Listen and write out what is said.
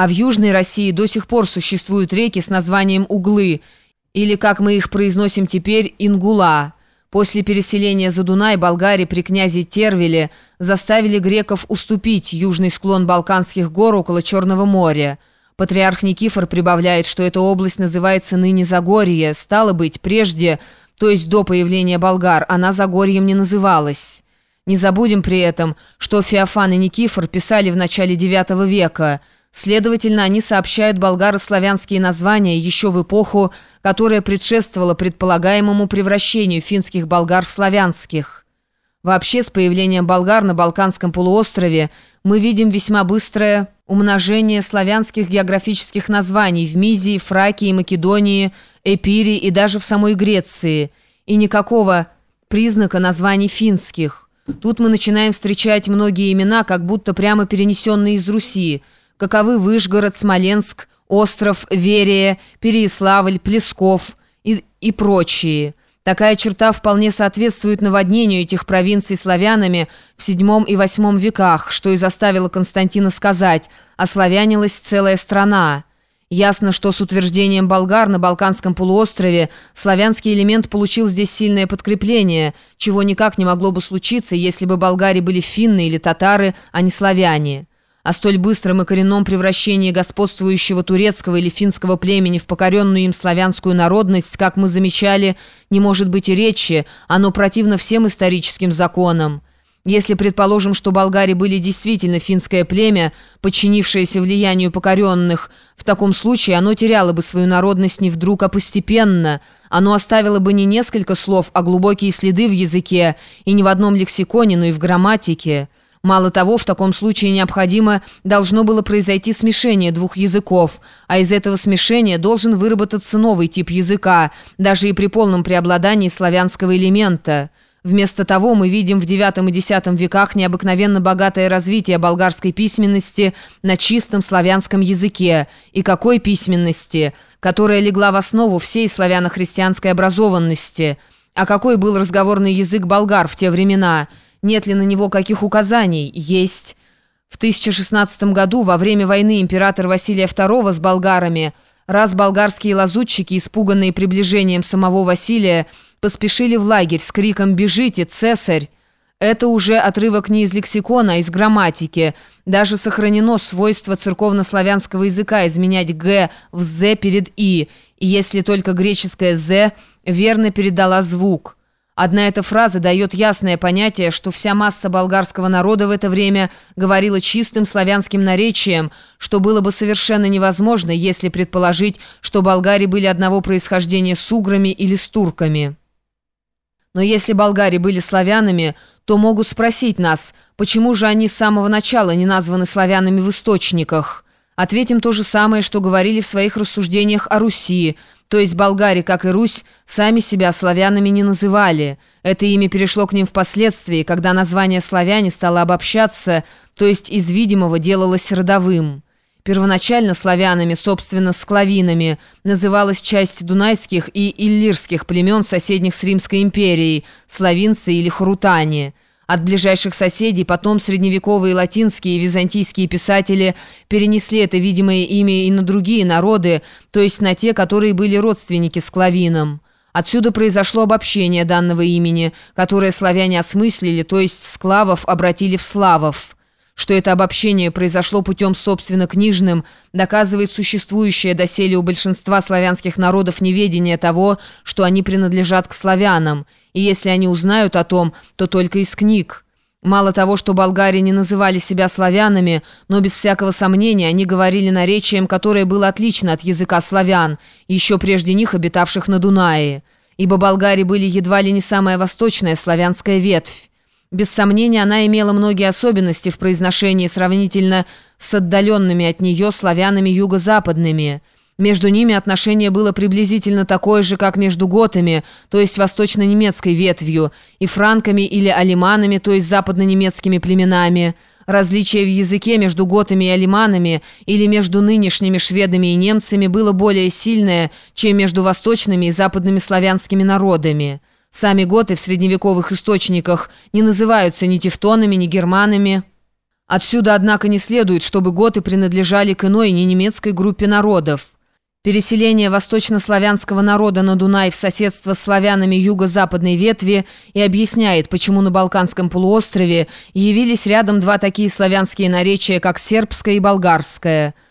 А в Южной России до сих пор существуют реки с названием Углы, или, как мы их произносим теперь, Ингула. После переселения за Дунай Болгарии при князе Тервеле заставили греков уступить южный склон Балканских гор около Черного моря. Патриарх Никифор прибавляет, что эта область называется ныне Загорье, стало быть, прежде, то есть до появления болгар, она Загорьем не называлась. Не забудем при этом, что Феофан и Никифор писали в начале IX века – Следовательно, они сообщают болгаро-славянские названия еще в эпоху, которая предшествовала предполагаемому превращению финских болгар в славянских. Вообще, с появлением болгар на Балканском полуострове мы видим весьма быстрое умножение славянских географических названий в Мизии, Фракии, Македонии, Эпире и даже в самой Греции, и никакого признака названий финских. Тут мы начинаем встречать многие имена, как будто прямо перенесенные из Руси – каковы Выжгород, Смоленск, Остров, Верия, Переяславль, Плесков и, и прочие. Такая черта вполне соответствует наводнению этих провинций славянами в VII и VIII веках, что и заставило Константина сказать «ославянилась целая страна». Ясно, что с утверждением болгар на Балканском полуострове славянский элемент получил здесь сильное подкрепление, чего никак не могло бы случиться, если бы болгари были финны или татары, а не славяне. О столь быстром и коренном превращении господствующего турецкого или финского племени в покоренную им славянскую народность, как мы замечали, не может быть и речи, оно противно всем историческим законам. Если предположим, что болгари были действительно финское племя, подчинившееся влиянию покоренных, в таком случае оно теряло бы свою народность не вдруг, а постепенно. Оно оставило бы не несколько слов, а глубокие следы в языке, и не в одном лексиконе, но и в грамматике. Мало того, в таком случае необходимо должно было произойти смешение двух языков, а из этого смешения должен выработаться новый тип языка, даже и при полном преобладании славянского элемента. Вместо того мы видим в IX и X веках необыкновенно богатое развитие болгарской письменности на чистом славянском языке. И какой письменности? Которая легла в основу всей славяно-христианской образованности. А какой был разговорный язык болгар в те времена – нет ли на него каких указаний? Есть. В 1016 году, во время войны император Василия II с болгарами, раз болгарские лазутчики, испуганные приближением самого Василия, поспешили в лагерь с криком «Бежите, цесарь!» Это уже отрывок не из лексикона, а из грамматики. Даже сохранено свойство церковнославянского языка изменять «г» в «з» перед «и», и если только греческое «з» верно передала звук – Одна эта фраза дает ясное понятие, что вся масса болгарского народа в это время говорила чистым славянским наречием, что было бы совершенно невозможно, если предположить, что болгари были одного происхождения с уграми или с турками. Но если болгари были славянами, то могут спросить нас, почему же они с самого начала не названы славянами в источниках – Ответим то же самое, что говорили в своих рассуждениях о Руси, то есть болгари, как и Русь, сами себя славянами не называли. Это имя перешло к ним впоследствии, когда название славяне стало обобщаться, то есть из видимого делалось родовым. Первоначально славянами, собственно, склавинами, называлась часть дунайских и иллирских племен соседних с Римской империей, славинцы или хурутане – от ближайших соседей потом средневековые латинские и византийские писатели перенесли это видимое имя и на другие народы, то есть на те, которые были родственники склавинам. Отсюда произошло обобщение данного имени, которое славяне осмыслили, то есть склавов обратили в славов. Что это обобщение произошло путем собственно книжным, доказывает существующее доселе у большинства славянских народов неведение того, что они принадлежат к славянам, и если они узнают о том, то только из книг. Мало того, что болгари не называли себя славянами, но без всякого сомнения они говорили наречием, которое было отлично от языка славян, еще прежде них обитавших на Дунае, ибо болгари были едва ли не самая восточная славянская ветвь. Без сомнения, она имела многие особенности в произношении сравнительно с отдаленными от нее славянами юго-западными. Между ними отношение было приблизительно такое же, как между готами, то есть восточно-немецкой ветвью, и франками или алиманами, то есть западно-немецкими племенами. Различие в языке между готами и алиманами или между нынешними шведами и немцами было более сильное, чем между восточными и западными славянскими народами. Сами готы в средневековых источниках не называются ни тевтонами, ни германами, Отсюда, однако, не следует, чтобы готы принадлежали к иной, не немецкой группе народов. Переселение восточнославянского народа на Дунай в соседство с славянами юго-западной ветви и объясняет, почему на Балканском полуострове явились рядом два такие славянские наречия, как сербское и болгарское –